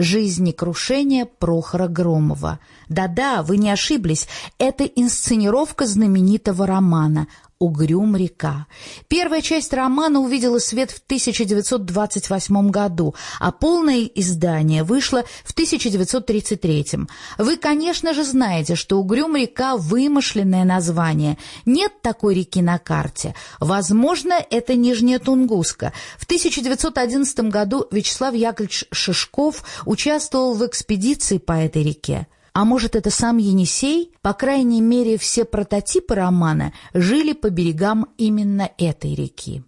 Жизнекрушение Прохора Громова. Да-да, вы не ошиблись, это инсценировка знаменитого романа «Угрюм река». Первая часть романа увидела свет в 1928 году, а полное издание вышло в 1933. Вы, конечно же, знаете, что Угрюм река – вымышленное название. Нет такой реки на карте. Возможно, это Нижняя Тунгуска. В 1911 году Вячеслав Яковлевич Шишков участвовал в экспедиции по этой реке. А может, это сам Енисей? По крайней мере, все прототипы романа жили по берегам именно этой реки.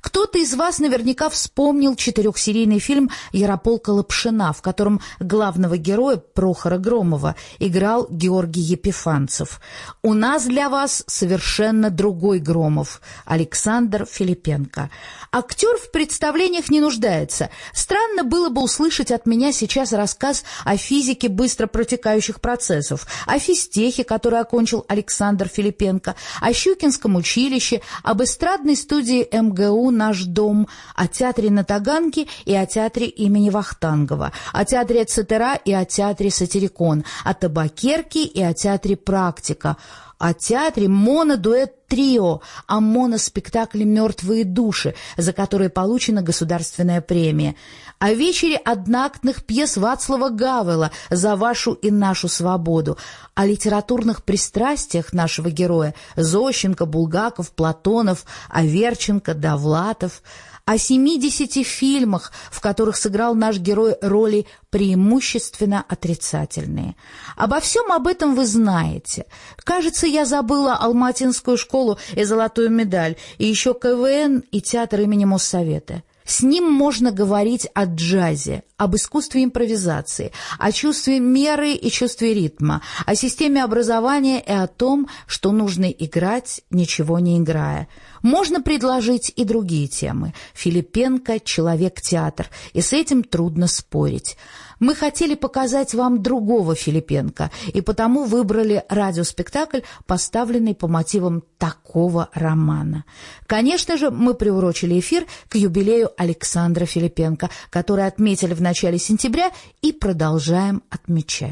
Кто-то из вас наверняка вспомнил четырехсерийный фильм Ярополка Лапшина, в котором главного героя Прохора Громова играл Георгий Епифанцев. У нас для вас совершенно другой Громов – Александр Филипенко. Актер в представлениях не нуждается. Странно было бы услышать от меня сейчас рассказ о физике быстро протекающих процессов, о физтехе, который окончил Александр Филипенко, о Щукинском училище, об эстрадной студии МГУ МГУ «Наш дом», о театре на Таганке и о театре имени Вахтангова, о театре Цетера и о театре Сатирикон, о табакерке и о театре «Практика», о театре монодуэт трио, о моноспектакле «Мертвые души», за которые получена государственная премия, о вечере одноактных пьес Вацлава Гавела «За вашу и нашу свободу», о литературных пристрастиях нашего героя Зощенко, Булгаков, Платонов, Аверченко, Довлатов – о 70 фильмах, в которых сыграл наш герой роли преимущественно отрицательные. Обо всем об этом вы знаете. Кажется, я забыла Алматинскую школу и золотую медаль, и еще КВН и театр имени Моссовета. С ним можно говорить о джазе, об искусстве импровизации, о чувстве меры и чувстве ритма, о системе образования и о том, что нужно играть, ничего не играя. Можно предложить и другие темы. Филипенко – человек-театр, и с этим трудно спорить. Мы хотели показать вам другого Филипенко, и потому выбрали радиоспектакль, поставленный по мотивам такого романа. Конечно же, мы приурочили эфир к юбилею Александра Филипенко, который отметили в начале сентября и продолжаем отмечать.